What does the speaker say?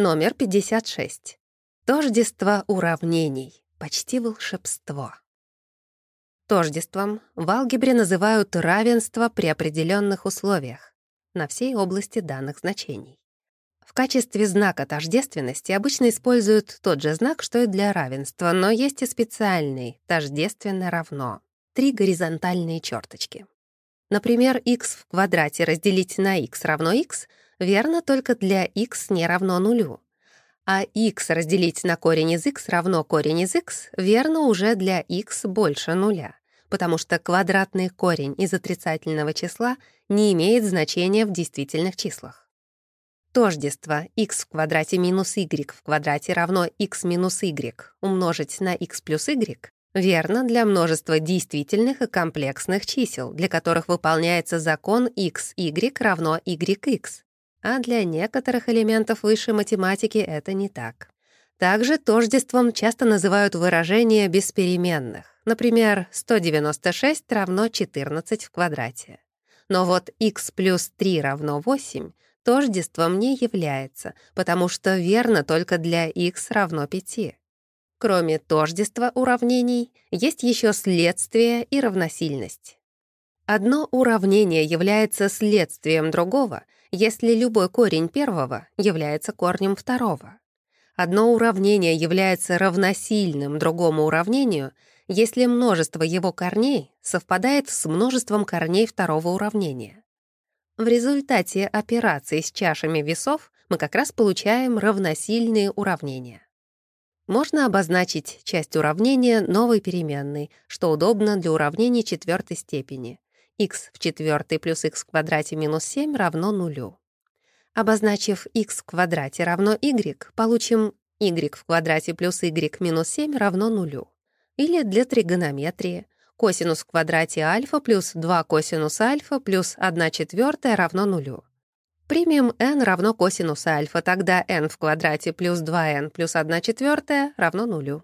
Номер 56. Тождество уравнений. Почти волшебство. Тождеством в алгебре называют равенство при определенных условиях на всей области данных значений. В качестве знака тождественности обычно используют тот же знак, что и для равенства, но есть и специальный, тождественно равно. Три горизонтальные черточки. Например, x в квадрате разделить на x равно x верно только для x не равно нулю. А x разделить на корень из x равно корень из x верно уже для x больше нуля, потому что квадратный корень из отрицательного числа не имеет значения в действительных числах. Тождество x в квадрате минус y в квадрате равно x минус y умножить на x плюс y верно для множества действительных и комплексных чисел, для которых выполняется закон x, y равно yx а для некоторых элементов высшей математики это не так. Также тождеством часто называют выражения беспеременных. Например, 196 равно 14 в квадрате. Но вот x плюс 3 равно 8 тождеством не является, потому что верно только для x равно 5. Кроме тождества уравнений, есть еще следствие и равносильность. Одно уравнение является следствием другого, если любой корень первого является корнем второго. Одно уравнение является равносильным другому уравнению, если множество его корней совпадает с множеством корней второго уравнения. В результате операции с чашами весов мы как раз получаем равносильные уравнения. Можно обозначить часть уравнения новой переменной, что удобно для уравнений четвертой степени — x в четвертой плюс x в квадрате минус 7 равно нулю. Обозначив x в квадрате равно y, получим y в квадрате плюс y минус 7 равно нулю. Или для тригонометрии косинус в квадрате альфа плюс 2 косинус альфа плюс 1 четвертая равно нулю. Примем n равно косинус альфа, тогда n в квадрате плюс 2n плюс 1 четвертая равно нулю.